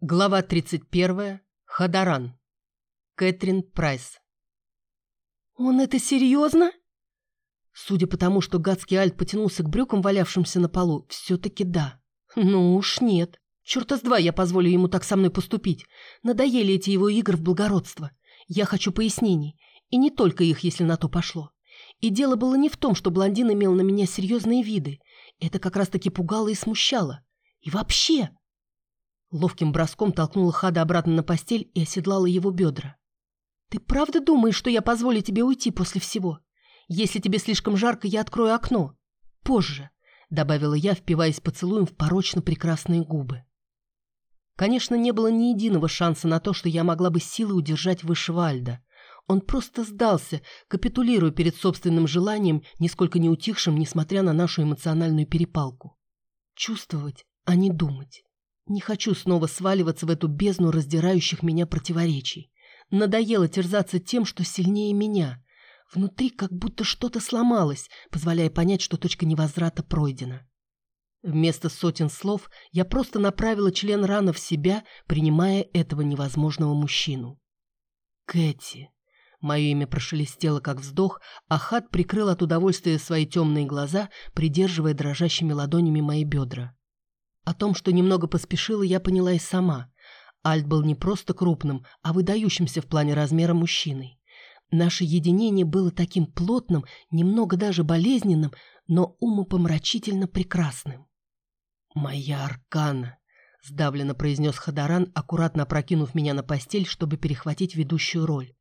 Глава 31. Хадаран. Кэтрин Прайс. «Он это серьезно?» Судя по тому, что гадский Альт потянулся к брюкам, валявшимся на полу, все-таки да. Ну уж нет. Черта с два я позволю ему так со мной поступить. Надоели эти его игры в благородство. Я хочу пояснений. И не только их, если на то пошло. И дело было не в том, что блондин имел на меня серьезные виды. Это как раз-таки пугало и смущало. И вообще... Ловким броском толкнула Хада обратно на постель и оседлала его бедра. «Ты правда думаешь, что я позволю тебе уйти после всего? Если тебе слишком жарко, я открою окно. Позже», — добавила я, впиваясь поцелуем в порочно прекрасные губы. Конечно, не было ни единого шанса на то, что я могла бы силой удержать высшего Альда. Он просто сдался, капитулируя перед собственным желанием, нисколько не утихшим, несмотря на нашу эмоциональную перепалку. Чувствовать, а не думать. Не хочу снова сваливаться в эту бездну раздирающих меня противоречий. Надоело терзаться тем, что сильнее меня. Внутри как будто что-то сломалось, позволяя понять, что точка невозврата пройдена. Вместо сотен слов я просто направила член рана в себя, принимая этого невозможного мужчину. Кэти. Мое имя прошелестело, как вздох, а Хат прикрыл от удовольствия свои темные глаза, придерживая дрожащими ладонями мои бедра. О том, что немного поспешила, я поняла и сама. Альт был не просто крупным, а выдающимся в плане размера мужчиной. Наше единение было таким плотным, немного даже болезненным, но умопомрачительно прекрасным. «Моя аркана!» — сдавленно произнес Хадаран, аккуратно опрокинув меня на постель, чтобы перехватить ведущую роль.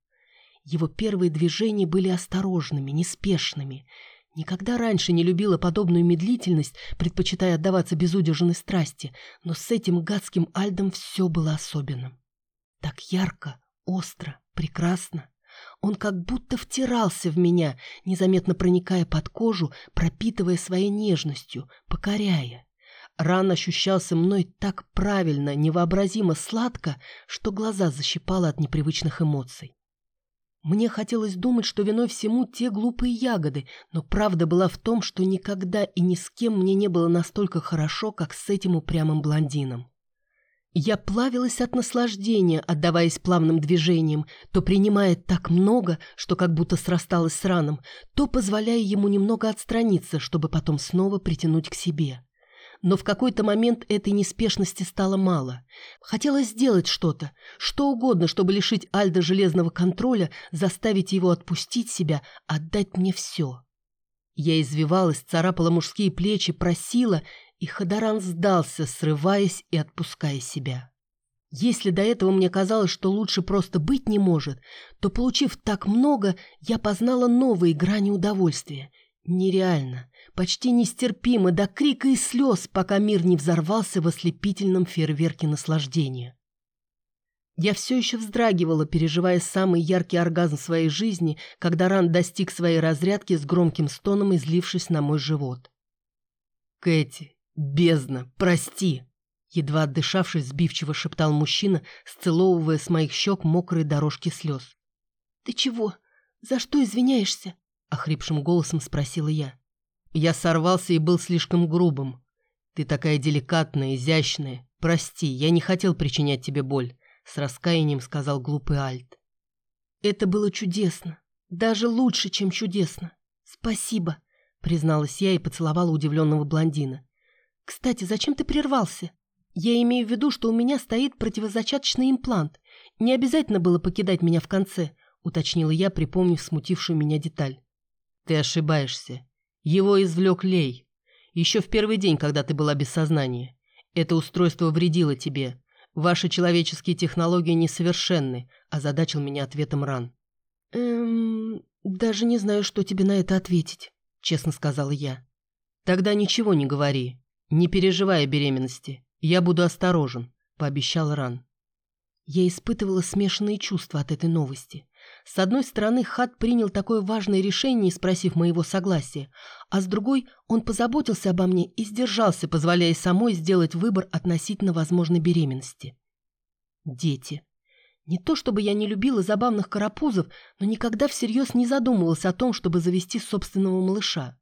Его первые движения были осторожными, неспешными — Никогда раньше не любила подобную медлительность, предпочитая отдаваться безудержной страсти, но с этим гадским Альдом все было особенным. Так ярко, остро, прекрасно. Он как будто втирался в меня, незаметно проникая под кожу, пропитывая своей нежностью, покоряя. Ран ощущался мной так правильно, невообразимо сладко, что глаза защипало от непривычных эмоций. Мне хотелось думать, что виной всему те глупые ягоды, но правда была в том, что никогда и ни с кем мне не было настолько хорошо, как с этим упрямым блондином. Я плавилась от наслаждения, отдаваясь плавным движениям, то принимая так много, что как будто срасталась с раном, то позволяя ему немного отстраниться, чтобы потом снова притянуть к себе но в какой-то момент этой неспешности стало мало. Хотелось сделать что-то, что угодно, чтобы лишить Альда железного контроля, заставить его отпустить себя, отдать мне все. Я извивалась, царапала мужские плечи, просила, и Хадаран сдался, срываясь и отпуская себя. Если до этого мне казалось, что лучше просто быть не может, то, получив так много, я познала новые грани удовольствия. Нереально, почти нестерпимо до крика и слез, пока мир не взорвался в ослепительном фейерверке наслаждения. Я все еще вздрагивала, переживая самый яркий оргазм своей жизни, когда Ран достиг своей разрядки с громким стоном, излившись на мой живот. «Кэти, бездна, прости!» Едва отдышавшись, сбивчиво шептал мужчина, сцеловывая с моих щек мокрые дорожки слез. «Ты чего? За что извиняешься?» — охрипшим голосом спросила я. Я сорвался и был слишком грубым. Ты такая деликатная, изящная. Прости, я не хотел причинять тебе боль, с раскаянием сказал глупый Альт. Это было чудесно. Даже лучше, чем чудесно. Спасибо, призналась я и поцеловала удивленного блондина. Кстати, зачем ты прервался? Я имею в виду, что у меня стоит противозачаточный имплант. Не обязательно было покидать меня в конце, уточнила я, припомнив смутившую меня деталь. Ты ошибаешься. Его извлек Лей. Еще в первый день, когда ты была без сознания. Это устройство вредило тебе. Ваши человеческие технологии несовершенны, озадачил меня ответом Ран. Эм, даже не знаю, что тебе на это ответить, честно сказала я. Тогда ничего не говори. Не переживай о беременности. Я буду осторожен, пообещал Ран. Я испытывала смешанные чувства от этой новости. С одной стороны, Хат принял такое важное решение, не спросив моего согласия, а с другой он позаботился обо мне и сдержался, позволяя самой сделать выбор относительно возможной беременности. Дети. Не то чтобы я не любила забавных карапузов, но никогда всерьез не задумывалась о том, чтобы завести собственного малыша.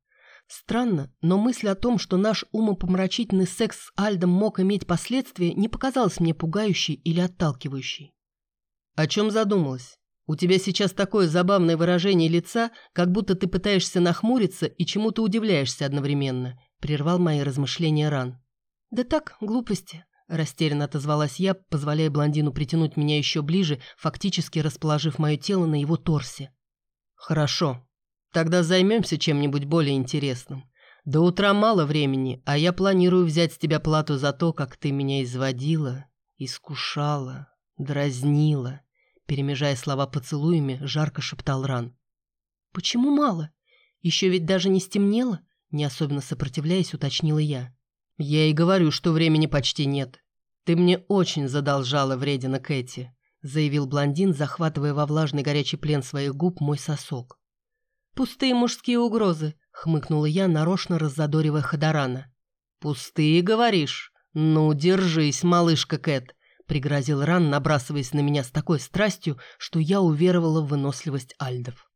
Странно, но мысль о том, что наш умопомрачительный секс с Альдом мог иметь последствия, не показалась мне пугающей или отталкивающей. «О чем задумалась? У тебя сейчас такое забавное выражение лица, как будто ты пытаешься нахмуриться и чему-то удивляешься одновременно», — прервал мои размышления Ран. «Да так, глупости», — растерянно отозвалась я, позволяя блондину притянуть меня еще ближе, фактически расположив мое тело на его торсе. «Хорошо. Тогда займемся чем-нибудь более интересным. До утра мало времени, а я планирую взять с тебя плату за то, как ты меня изводила, искушала, дразнила». Перемежая слова поцелуями, жарко шептал Ран. «Почему мало? Еще ведь даже не стемнело?» Не особенно сопротивляясь, уточнила я. «Я и говорю, что времени почти нет. Ты мне очень задолжала, вредина Кэти», заявил блондин, захватывая во влажный горячий плен своих губ мой сосок. «Пустые мужские угрозы», — хмыкнула я, нарочно раззадоривая Ходорана. «Пустые, говоришь? Ну, держись, малышка Кэт», — пригрозил Ран, набрасываясь на меня с такой страстью, что я уверовала в выносливость альдов.